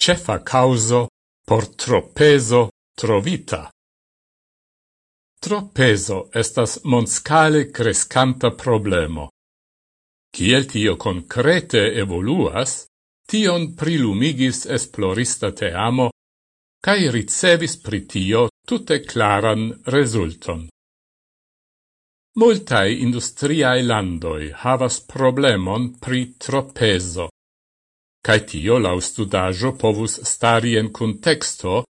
cefa causo por tropezo trovita. Tropezo estas monscale crescanta problemo. Ciel tio concrete evoluas, tion prilumigis esplorista teamo cae ricevis pritio tutte claran resulton. Multae industriae landoi havas problemon pri tropezo cae tio lau studajo povus stari en contexto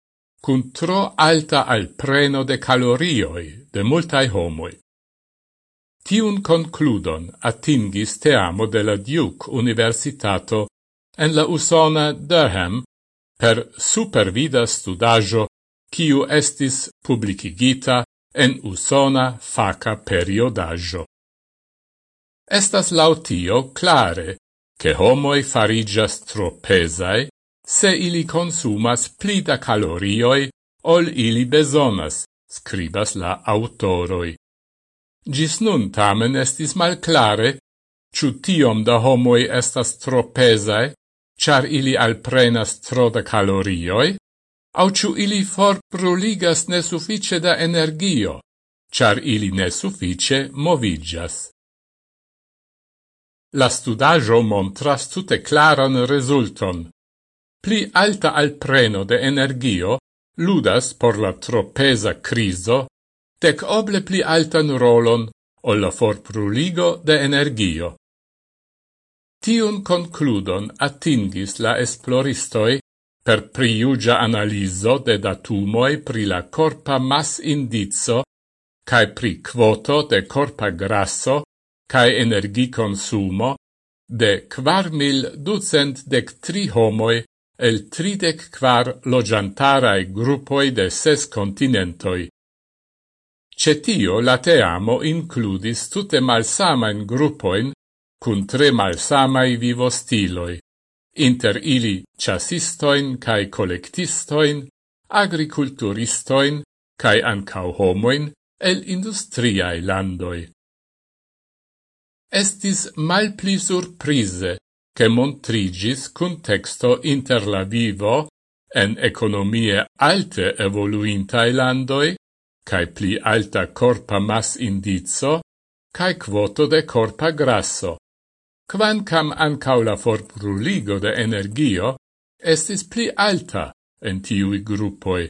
cun tro alta al preno de calorioi de multae homoi. Tiun concludon atingis te amo de la Duke Universitato en la usona Durham per supervida studajo kiu estis publicigita en usona faca periodajo. Estas lautio clare che homoi farigias tropesae se ili consumas pli da calorioi ol ili besonas, scribas la autoroi. Gis nun tamen estis malclare, ciu tiom da homoi estas tropesae, char ili alprenas tro da calorioi, au ciu ili for bruligas nesuffice da energio, char ili nesuffice movigas. La studajo montras tute claran resulton. Pli alta al preno de energio ludas por la tropeza criso tec oble pli altan rolon o la forpruligo de energio. Tiun concludon attingis la esploristoi per priugia analiso de datumoi pri la corpa mas indizo cae pri quoto de corpa grasso cae energi consumo de quar mil ducent dec tri homoi el tridec quar logiantarae gruppoi de ses continentoi. Cetio la teamo includis tutte malsamain gruppoin cun tre malsamai vivostiloi, inter ili chasistoin cae collectistoin, agriculturistoin cae ancau homoin el industriae landoi estis malpli surprize che montrigis contexto inter la vivo en economie alte evoluintai landoi cae pli alta corpa mas indizo cae quoto de corpa grasso. Quancam ancau la forbruligo de energio estis pli alta en tiui gruppoi.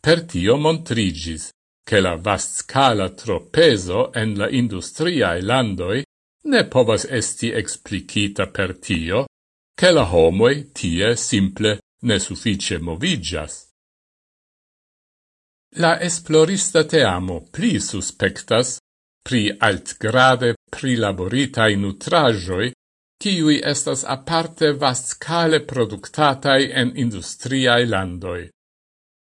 Per tio montrigis, che la vast scala tropeso en la industriae landoi ne povas esti explicita per tio, che la homoi tie simple ne suffice movigas. La esplorista teamo pli suspectas pri altgrade prilaboritai nutrajoi, kiui estas aparte vastscale productatai en industriae landoi.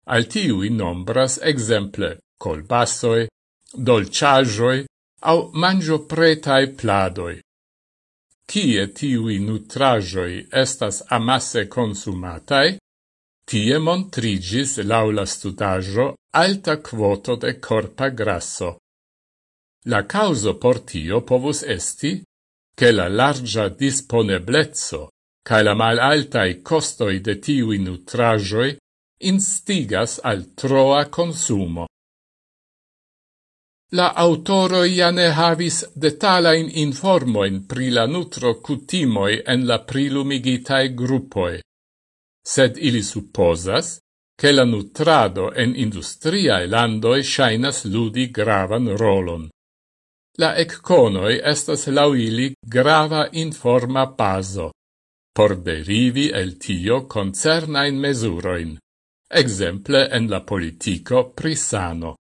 Al tiui nombras exemple colbassoi, dolciajoi, au mangio pretae pladoi. Cie tiui nutrajoi estas amasse consumatai, tie montrigis laula studajo alta quoto de corpa grasso. La causo por tio povus esti che la larga disponeblezzo cae la malaltae costoi de tiui nutrajoi instigas al troa consumo la autoro ja ne havis detalain informoin pri la nutro cutimoi en la prilumigitae gruppoi. Sed ili supposas, che la nutrado en industriae landoi shainas ludi gravan rolon. La ecconoi estas lauili grava informa paso por derivi el tio concernain mesuroin, exemple en la politico prisano.